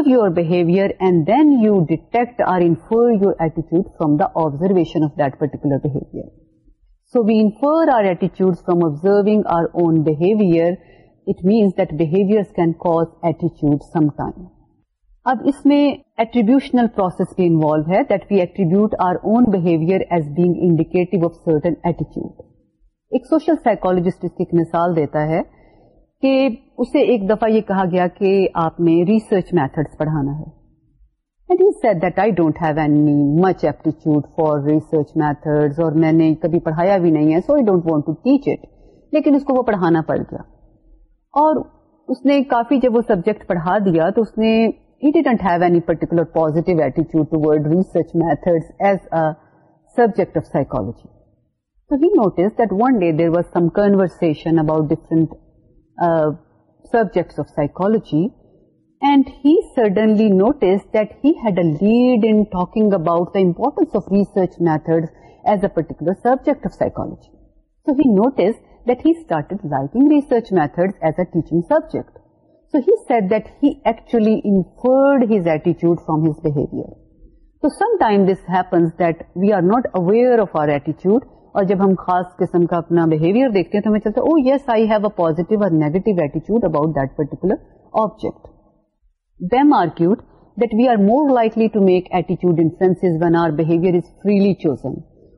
you behaviour and then you detect or infer your attitude from the observation of that پر so we are ایٹیچیوڈ from observing our اونویئر it means behaviour can cause ایٹیچیوڈ some time اب اس میں attributional process بھی involve ہے social psychologist اس کی ایک مثال دیتا ہے کہ اسے ایک دفعہ یہ کہا گیا کہ آپ نے ریسرچ میتھڈس پڑھانا ہے میں نے پڑھایا بھی نہیں ہے وہ پڑھانا پڑ گیا اور اس نے کافی جب وہ سبجیکٹ پڑھا دیا تو اس نے he didn't have an particular positive ایٹیچیوڈ research method as of psychology so he notice that one day there was some conversation about different subjects of psychology suddenly notice that had a lead particular subject about the importance of research that as a particular subject of psychology so he notice So he said research he as a teaching subject so his that he actually this happens that we are not aware of our ایٹیچیوڈ اور جب ہم خاص قسم کا اپنا behaviour دیکھتے ہیں تو ہمیں چلتا ہے oh yes I have a positive اور نیگیٹو ایٹیچیوڈ اباؤٹ دیٹ پرٹیکولر آبجیکٹ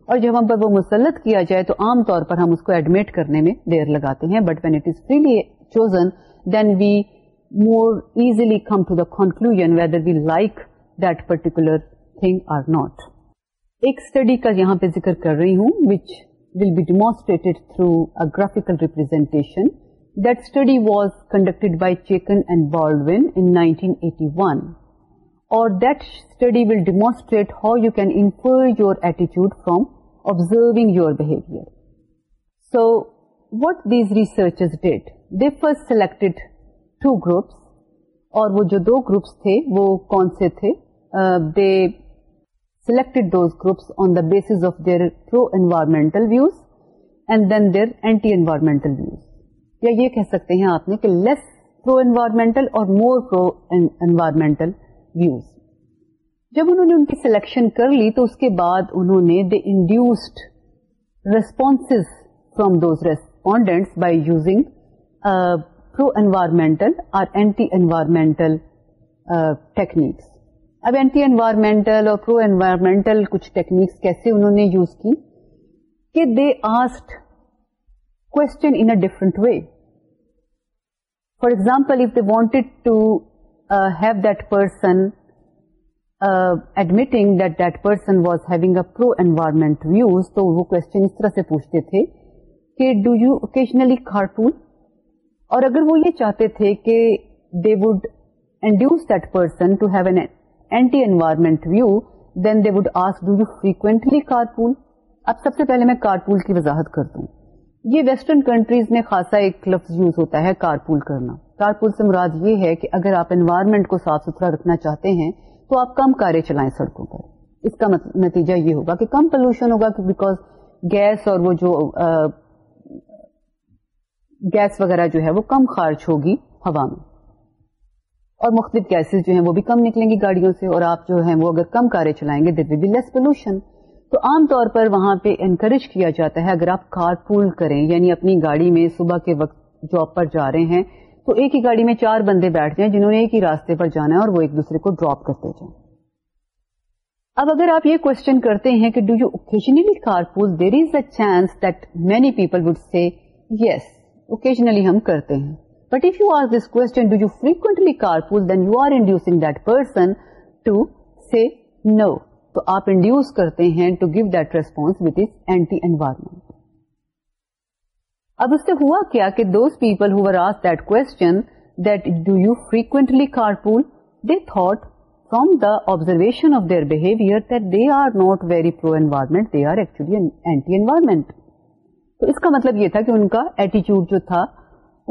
اور جب ہم پر وہ مسلط کیا جائے تو عام طور پر ہم اس کو ایڈمٹ کرنے میں دیر لگاتے ہیں but when it is freely chosen then we more easily come to the conclusion whether we like that particular thing or not ایک اسٹڈی کا یہاں پہ ذکر کر رہی ہوں which will be demonstrated through a graphical representation That study was conducted by Chicken and Baldwin in 1981. Or that study will demonstrate how you can infer your attitude from observing your behavior. So, what these researchers did, they first selected two groups. اور وہ جو دو groups تھے وہ کون سے تھے they selected those groups on the basis of their pro environmental views and then their anti environmental views یا یہ کہہ سکتے ہیں آپ نے کہ لیس پرو انوائرمنٹل اور مور پرو انوائرمنٹل ویوز جب انہوں نے ان کی سلیکشن کر لی تو اس کے بعد انہوں نے they induced response from those respondents by using pro environmental اور اینٹی انوائرمنٹل ٹیکنیکس اب اینٹی انوائرمنٹل اور پرو انوائرمنٹل کچھ ٹیکنیکس کیسے انہوں نے یوز کی کہ they asked different way for example if they wanted to have that person admitting درسن was having pro environment view تو وہ کوشچن اس طرح سے پوچھتے تھے کہ ڈو یو اوکیشنلی کارپول اور اگر وہ یہ چاہتے تھے کہ they would induce that person to have an anti environment view then they would ask do you frequently carpool اب سب سے پہلے میں کارپول کی وضاحت کر دوں یہ ویسٹرن کنٹریز میں خاصا ایک لفظ یوز ہوتا ہے کارپول کرنا کارپول سے مراد یہ ہے کہ اگر آپ انوائرمنٹ کو صاف ستھرا رکھنا چاہتے ہیں تو آپ کم کاریں چلائیں سڑکوں پر اس کا نتیجہ یہ ہوگا کہ کم پولوشن ہوگا بیکاز گیس اور وہ جو گیس وغیرہ جو ہے وہ کم خارج ہوگی ہوا میں اور مختلف گیسز جو ہیں وہ بھی کم نکلیں گی گاڑیوں سے اور آپ جو ہیں وہ اگر کم کاریں چلائیں گے دیر ول بی لیس پولوشن تو عام طور پر وہاں پہ انکریج کیا جاتا ہے اگر آپ کار پول کریں یعنی اپنی گاڑی میں صبح کے وقت جاب پر جا رہے ہیں تو ایک ہی گاڑی میں چار بندے بیٹھ جائیں جنہوں نے ایک ہی راستے پر جانا ہے اور وہ ایک دوسرے کو ڈراپ کرتے جائیں اب اگر آپ یہ کوشچن کرتے ہیں کہ do you occasionally carpool there is a chance that many people would say yes occasionally ہم کرتے ہیں but if you are this کون do you frequently carpool then you are inducing that person to say no تو آپ induce کرتے ہیں to give that response with is anti environment اب اس سے ہوا کیا کہ دوز پیپل ہو آر آس that question that do you frequently carpool they thought from the observation of their behaviour that they are not very pro environment they are actually anti environment تو اس کا مطلب یہ تھا کہ ان کا ایٹیچیوڈ جو تھا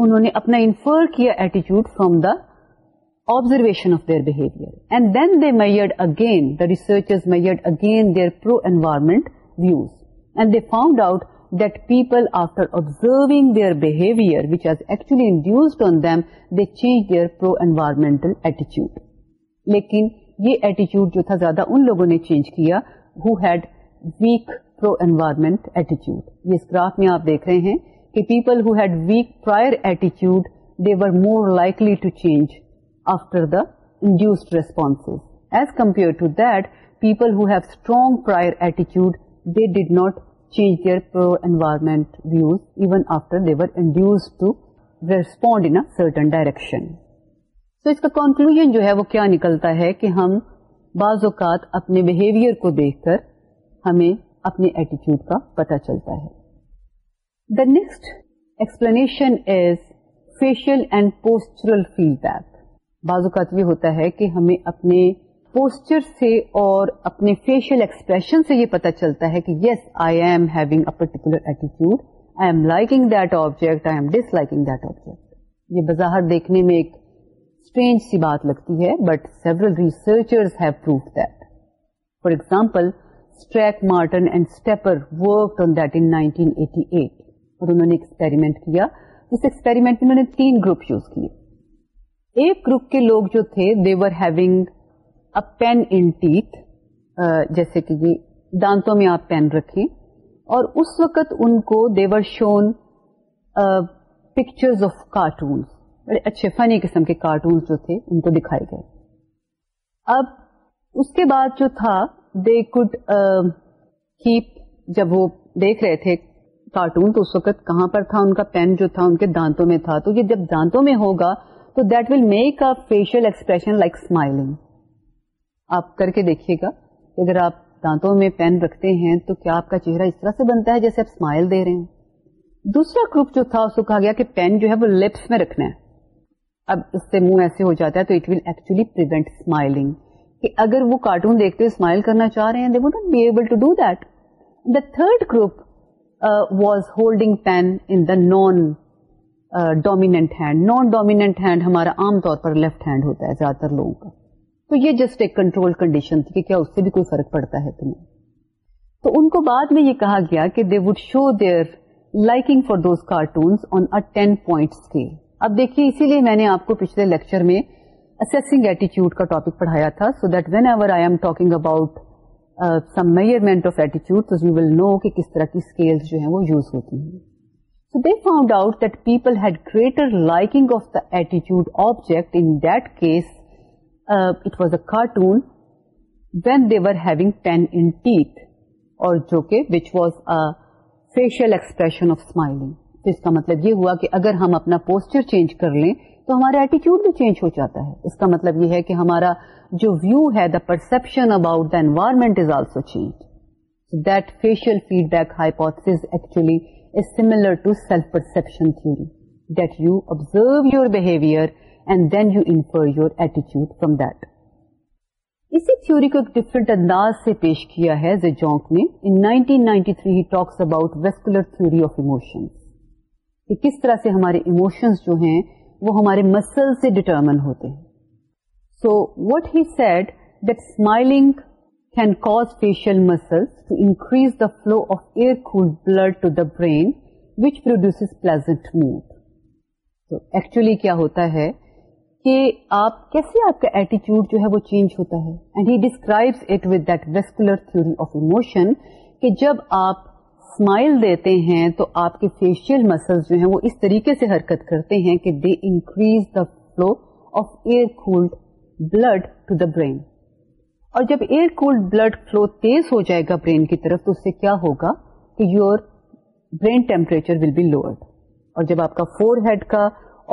انہوں نے اپنا انفر کیا ایٹیچیوڈ from the observation of their behaviour and then they measure again the research measure again دیئرمنٹ views and they found out that people after observing their behaviour which has actually on them they change their pro environmental ایٹیچیوڈ لیکن یہ ایٹیچیوڈ چودا زیادہ ان لوگوں نے change کیا who'd weak pro environment ایٹیچیوڈ اس graph میں آپ دیکھ رہے ہیں کہ پیپل ہیڈ ویک پرائر ایٹیچیوڈ دی وور likely to change after the induced response as compare to دیپل who have strong prior ایٹیچیوڈ the did not change their pro environment views even after the were انڈیوز to respond in certain direction so اس کا conclusion جو ہے وہ کیا نکلتا ہے کہ ہم بعض اوقات اپنے بہیویئر کو دیکھ کر ہمیں اپنے ایٹیچیوڈ کا پتا چلتا ہے the next explanation is facial and postural feedback بعض اوقات یہ ہوتا ہے کہ ہمیں اپنے پوسچر سے اور اپنے فیشیل ایکسپریشن سے یہ پتا چلتا ہے کہ yes I am having a particular ایٹیچیوڈ I am liking that object I am disliking that object یہ بظاہر دیکھنے میں ایک اسٹرینج سی بات لگتی ہے but several for example Strack Martin and Stepper work on that ان اور انہوں نے ایکسپیریمنٹ کیا اس ایکسپیریمنٹ میں انہوں نے تین گروپ یوز کیے ایک گروپ کے لوگ جو تھے they were having pain in teeth جیسے کہ جی، دانتوں میں آپ پین رکھیں اور اس وقت ان کو they were shown pictures of cartoons بڑے اچھے فنی قسم کے کارٹونس جو تھے ان کو دکھائے گئے اب اس کے بعد جو تھا دے کڈ کیپ جب وہ دیکھ رہے تھے کارٹون تو اس وقت کہاں پر تھا ان کا پین جو تھا ان کے دانتوں میں تھا تو یہ جب دانتوں میں ہوگا تو that will make facial expression like smiling آپ کر کے دیکھیے گا اگر آپ دانتوں میں پین رکھتے ہیں تو کیا آپ کا چہرہ اس طرح سے بنتا ہے جیسے آپ اسمائل دے رہے ہیں دوسرا گروپ جو تھا اس کو کہا گیا کہ پین جو ہے وہ لپس میں رکھنا ہے اب اس سے منہ ایسے ہو جاتا ہے تو it will actually actuate smiling کہ اگر وہ کارٹون دیکھتے ہوئے اسمائل کرنا چاہ رہے ہیں they be able to do that the the third group was holding pen in non dominant hand non dominant hand ہمارا عام طور پر لیفٹ ہینڈ ہوتا ہے زیادہ تر لوگوں کا تو یہ جسٹ ایک کنٹرول کنڈیشن تھی کہ کیا اس سے بھی کوئی فرق پڑتا ہے تمہیں تو ان کو بعد میں یہ کہا گیا کہ they would show their liking for those cartoons on a ten point scale اب دیکھیے اسی لیے میں نے آپ کو پچھلے لیکچر میں اسیسنگ ایٹیچیوڈ کا ٹاپک پڑھایا تھا so that whenever I am talking about some measurement of ایٹیچیوڈ یو ول نو کہ کس طرح کی اسکیل جو ہیں وہ یوز ہوتی ہیں So they found out that people had greater liking of the attitude object. In that case, uh, it was a cartoon when they were having 10 in teeth ویور جو اس کا مطلب یہ ہوا کہ اگر ہم اپنا پوسچر چینج کر لیں تو ہمارا ایٹیچیوڈ بھی چینج ہو جاتا ہے اس کا مطلب یہ ہے کہ ہمارا جو ویو ہے the perception about the environment is also change that facial feed back hypothesis actually is similar to self-perception theory that you observe your behavior and then you infer your attitude from that. اسی theory کو ایک different انداز سے پیش کیا ہے Zajonc نے ان 1993 he talks about vascular theory of emotions کہ کس طرح سے ہمارے ایموشنس جو ہیں وہ ہمارے مسل سے ڈٹرمن ہوتے ہیں so what he said that smiling can cause facial muscles to increase the flow of air-cooled blood to the brain which produces pleasant mood. So actually kya hota hai? کہ آپ کیسے آپ کا ایٹیچیوڈ جو ہے وہ چینج ہوتا ہے and he describes it with that vascular theory of emotion کہ جب آپ اسمائل دیتے ہیں تو آپ کے فیشیل مسلس جو ہیں وہ اس طریقے سے حرکت کرتے ہیں کہ they increase the flow of air cooled blood to the brain اور جب ایئر کولڈ بلڈ فلو تیز ہو جائے گا برین کی طرف تو اس سے کیا ہوگا کہ your brain temperature will be lower اور جب آپ کا فور ہیڈ کا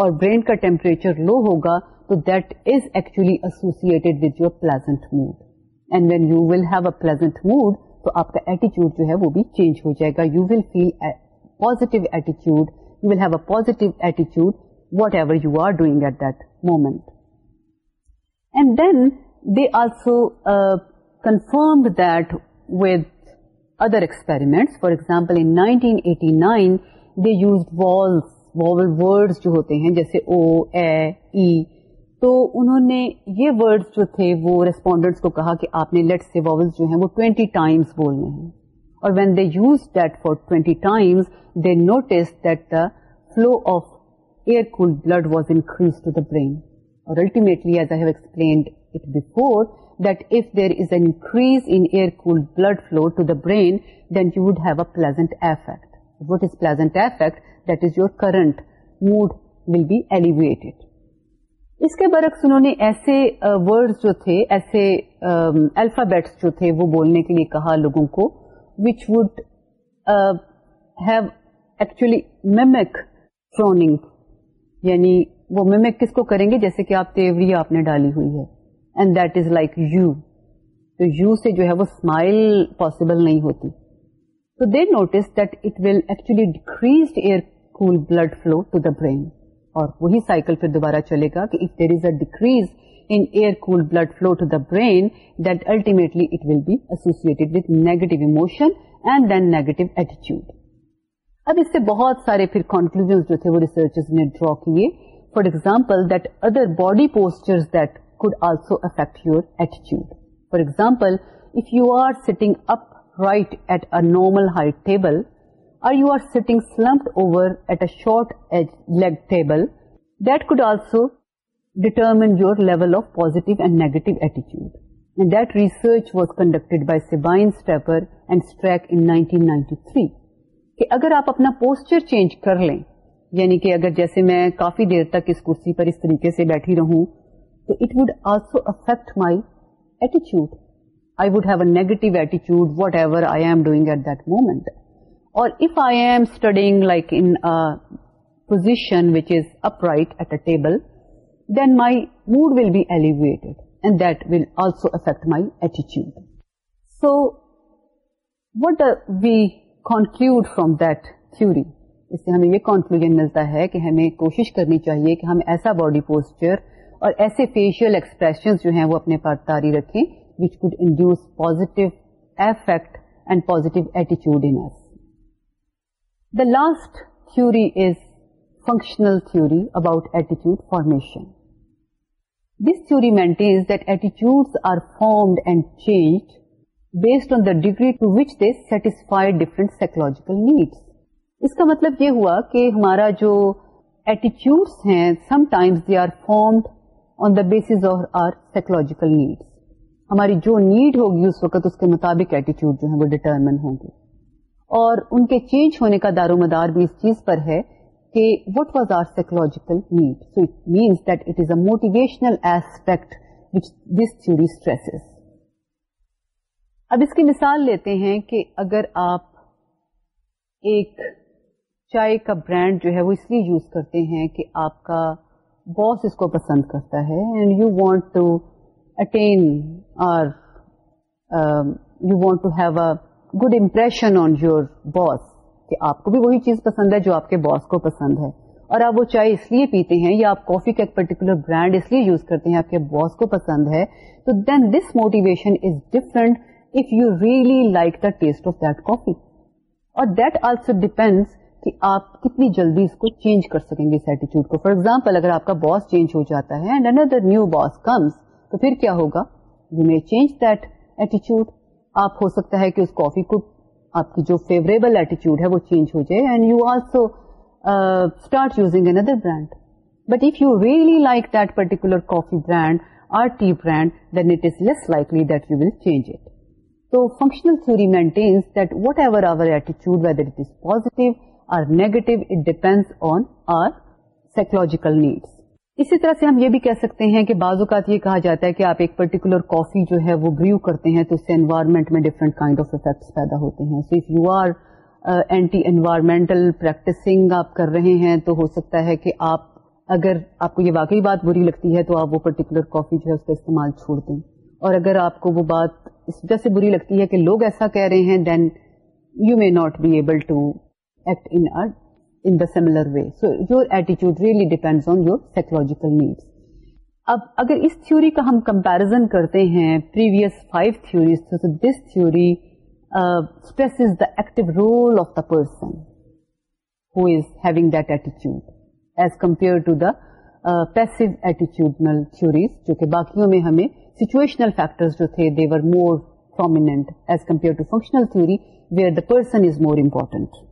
اور برین کا ٹیمپریچر لو ہوگا تو that is actually associated with your pleasant mood and when you will have a pleasant mood تو آپ کا ایٹیچیوڈ جو ہے وہ بھی چینج ہو جائے گا یو ول فیل فیلٹیو ایٹیچیوڈ یو ول ہیو اے ویلٹیو ایٹیچیوڈ whatever you are doing at that moment and then جیسے او ایڈ جو تھے وہ ریسپونڈنٹ کو کہا کہ آپ نے لیٹس جو ہے وہ ٹوئنٹی ٹائمس بولنے ہیں اور when they use that for twenty times they notice that the flow of air cool blood was increase increase then flow to the brain pleasant effect what is pleasant effect that is your current mood will be elevated. اس کے برعکس انہوں نے ایسے جو تھے ایسے alphabets جو تھے وہ بولنے کے لیے کہا لوگوں کو which would have actually mimic یعنی وہ میمک کس کو کریں گے جیسے کہ آپ تیوری آپ نے ڈالی ہوئی ہے and that is like you تو یو سے جو ہے وہ اسمائل پاسبل نہیں ہوتی تو they notice that it will actually decrease air cool blood flow to the brain اور وہی سائیکل پھر دوبارہ چلے گا کہ if there is a decrease in air cool blood flow to the brain that ultimately it will be associated with negative emotion and then negative ایٹیچیوڈ اب اس سے بہت سارے پھر کنکلوژ جو تھے وہ ریسرچ نے ڈرا کیے for example that other body that could also affect your attitude. For example, if you are sitting upright at a normal height table or you are sitting slumped over at a short edge leg table, that could also determine your level of positive and negative attitude. And that research was conducted by Sabine Stepper and Strack in 1993. کہ اگر آپ اپنا posture change کر لیں یعنی کہ اگر جیسے میں کافی دیر تک اس کرسی پر اس طریقے سے بیٹھی رہوں تو it would also affect my ایٹیچیوڈ I would have a negative ایٹیچیوڈ what ever I am doing at that moment اور if I am studying like in position which is up right at a table then my mood will be elevated and that will also affect my ایٹیچیوڈ so what we conclude from that theory اس سے ہمیں یہ confidence ملتا ہے کہ ہمیں کوشش کرنی چاہیے کہ ہم ایسا باڈی پوسچر اور ایسے فیشیل ایکسپریشن جو ہیں وہ اپنے پر تاری رکھیں which could induce positive effect and positive ایٹیچیوڈ in last theory is functional theory about ایٹیچیوڈ formation this maintains maintenance ایٹیچیوڈ are formed and changed based on the degree to they satisfy different psychological needs اس کا مطلب یہ ہوا کہ ہمارا جو attitudes ہیں Times they are formed psychological needs ہماری جو نیڈ ہوگی اس وقت اس کے مطابق جو ہے وہ ہوں گے اور ان کے چینج ہونے کا دار و مدار بھی اس چیز پر ہے کہ what was our psychological need so it it means that is a motivational aspect which this theory stresses اب اس کی مثال لیتے ہیں کہ اگر آپ ایک چائے کا برانڈ جو ہے وہ اس لیے یوز کرتے ہیں کہ آپ کا باس اس کو پسند کرتا ہے and you want to attain you want to have a good impression on your boss کہ آپ کو بھی وہی چیز پسند ہے جو آپ کے باس کو پسند ہے اور آپ وہ چائے اس لیے پیتے ہیں یا آپ کافی کا ایک پرٹیکولر برانڈ اس لیے یوز کرتے ہیں آپ کے باس کو پسند ہے تو then this motivation is different if you really like the taste of that coffee اور دیٹ آلسو ڈیپینڈ آپ کتنی جلدی اس کو چینج کر سکیں گے اس ایٹیچیوڈ کو فار ایگزامپل اگر آپ کا باس چینج ہو جاتا ہے تو سکتا ہے آپ کی جو فیوریبل ایٹیچیوڈ ہے وہ چینج ہو جائے and you using another brand but if you really like that then it functional or negative it depend on our psychological needs اسی طرح سے ہم یہ بھی کہہ سکتے ہیں کہ بعض اوقات یہ کہا جاتا ہے کہ آپ ایک پرٹیکولر کافی جو ہے وہ بریو کرتے ہیں تو اس سے انوائرمنٹ میں ڈفرنٹ کائنڈ آف افیکٹس پیدا ہوتے ہیں so if you are anti environmental practising آپ کر رہے ہیں تو ہو سکتا ہے کہ آپ اگر آپ کو یہ واقعی بات بری لگتی ہے تو آپ وہ پرٹیکولر کافی جو ہے اس کا استعمال چھوڑ دیں اور اگر آپ کو وہ بات اس وجہ سے بری لگتی ہے کہ لوگ ایسا کہہ رہے ہیں then you may not be able to similar way so your attitude really depend on your psychological needs اب اگر اس تھیوری کا ہم کمپیرزن کرتے ہیں پریویس فائیو تھیوریز تو this theory stresses is the active role of the person who is having that ایٹیچیوڈ as compare to the passive attitudinal theories جو کہ باقیوں میں ہمیں سچویشنل فیکٹر جو تھے they were more prominent as compare to functional theory where the person is more important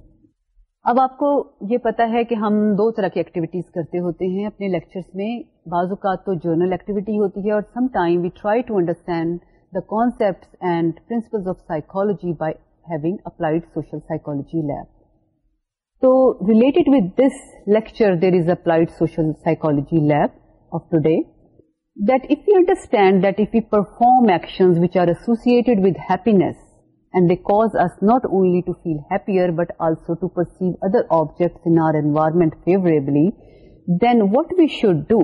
اب آپ کو یہ پتا ہے کہ ہم دو طرح کی ایکٹیویٹیز کرتے ہوتے ہیں اپنے لیکچرس میں بعض اوقات تو جرنل ایکٹیویٹی ہوتی ہے اور some time we try to understand the concept and principles of psychology having applied social psychology lab تو related with this lecture there is applied social psychology lab of today if you understand that you perform action which are associated with happiness and because to feel happier but also to پرائرمنٹ favourably then what we should do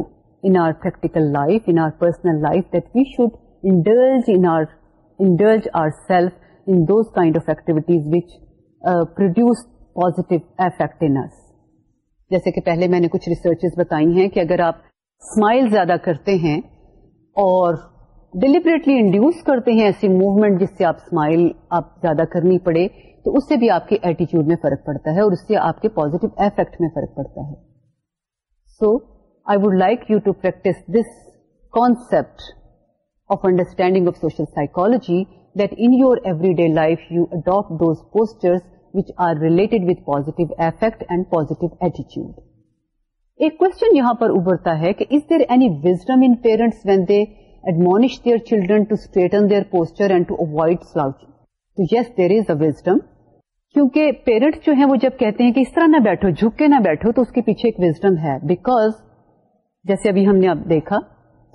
in practical life life دی شوڈرج are self and of activities produce positive affect جیسے کہ پہلے میں نے کچھ research بتائی ہیں کہ اگر آپ اسمائل زیادہ کرتے ہیں اور ڈیلیبریٹلی انڈیوس کرتے ہیں ایسی موومنٹ جس سے آپ اسمائل آپ زیادہ کرنی پڑے تو اس سے بھی آپ کے ایٹیچیوڈ میں فرق پڑتا ہے اور اس سے آپ کے پوزیٹو ایفیکٹ میں فرق پڑتا ہے so I would like you to practice this concept of understanding of social psychology your everyday life you adapt those which are related with positive effect and positive ایٹیچیوڈ ایک question یہاں پر ابھرتا ہے کہ is there any wisdom in parents when they admonish their their children to straighten posture and to avoid slouching. So yes, there is a wisdom. کیونکہ parents جو ہیں وہ جب کہتے ہیں کہ اس طرح نہ بیٹھو جھک کے نہ بیٹھو تو اس کے پیچھے ایک وزڈم ہے بیکاز جیسے ابھی ہم نے اب دیکھا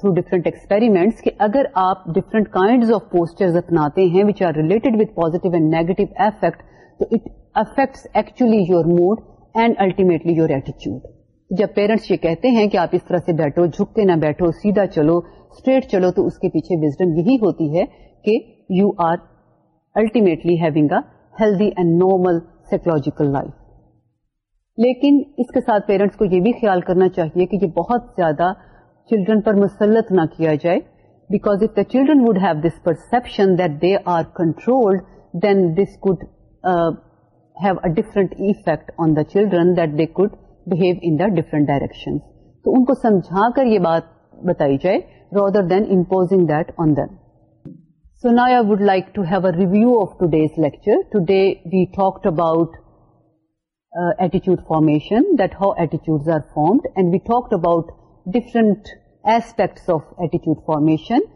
تھرو ڈفرنٹ ایکسپیریمنٹس کہ اگر آپ ڈفرنٹ کائنڈ آف پوسٹرز اپناتے ہیں which are related with positive and negative effect تو it affects actually your mood and ultimately your ایٹیچیوڈ جب پیرنٹس یہ کہتے ہیں کہ آپ اس طرح سے بیٹھو جھکتے نہ بیٹھو سیدھا چلو اسٹریٹ چلو تو اس کے پیچھے وزڈم یہی ہوتی ہے کہ you are ultimately having a healthy and normal psychological life لیکن اس کے ساتھ پیرنٹس کو یہ بھی خیال کرنا چاہیے کہ یہ بہت زیادہ چلڈرن پر مسلط نہ کیا جائے because if the children would have this perception that they are controlled then this could have a different effect on the children that they could behave in the different direction تو ان کو سمجھا کر یہ بات بتائی جائے them. Then imposing that on like so have I would like to have review of two days uh, we formation, about ایٹیچیوڈ formation are are formed and we about about aspects aspects of formation. Formation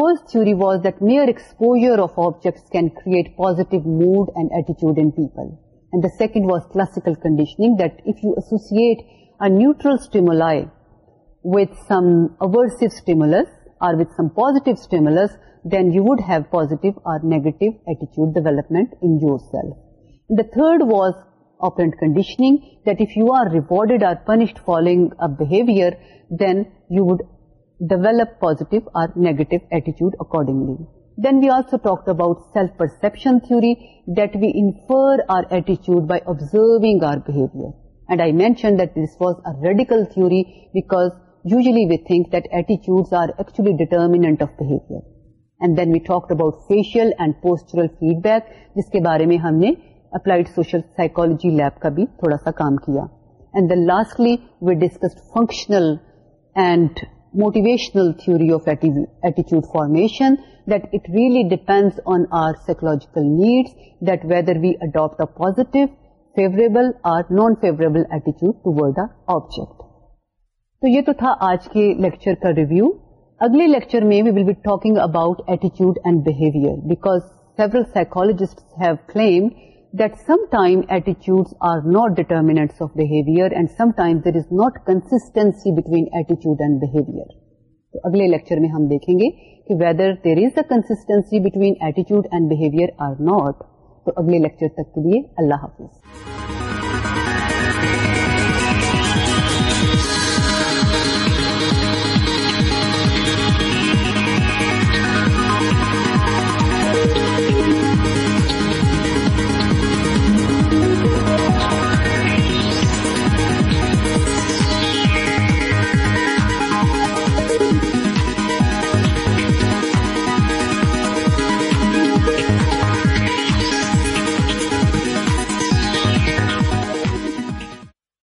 first theory was that mere exposure of objects can create positive mood and attitude in people. The second was classical conditioning, that if you associate a neutral stimuli with some aversive stimulus or with some positive stimulus, then you would have positive or negative attitude development in yourself. The third was operant conditioning, that if you are rewarded or punished following a behavior, then you would develop positive or negative attitude accordingly. Then we also talk about self perception theory ویڈ ایٹی observer and then we talk about facial feed back جس کے بارے میں ہم نے applied social psychology لب کا بھی تھوڑا سا کام کیا and then lastly we discuss functional motivational theory of ایٹیچیوڈ formation that it really depends on our psychological needs that whether we adapt a positive favourable اور non favourable ایٹیچیوڈ toward the object تو یہ تو تھا آج کے لیکچر کا review اگلے لیکچر میں وی will be talking about ایٹیچیوڈ add behaviour because several psychologies have claim that sometime attitudes are not determinants of behaviour and sometimes there is not consistency between ایٹیچیڈ اینڈ بہیویئر اگلے lecture میں ہم دیکھیں گے کہ whether there is a consistency between ایٹیچیوڈ and behaviour or not تو اگلے لیکچر تک کے لیے اللہ حافظ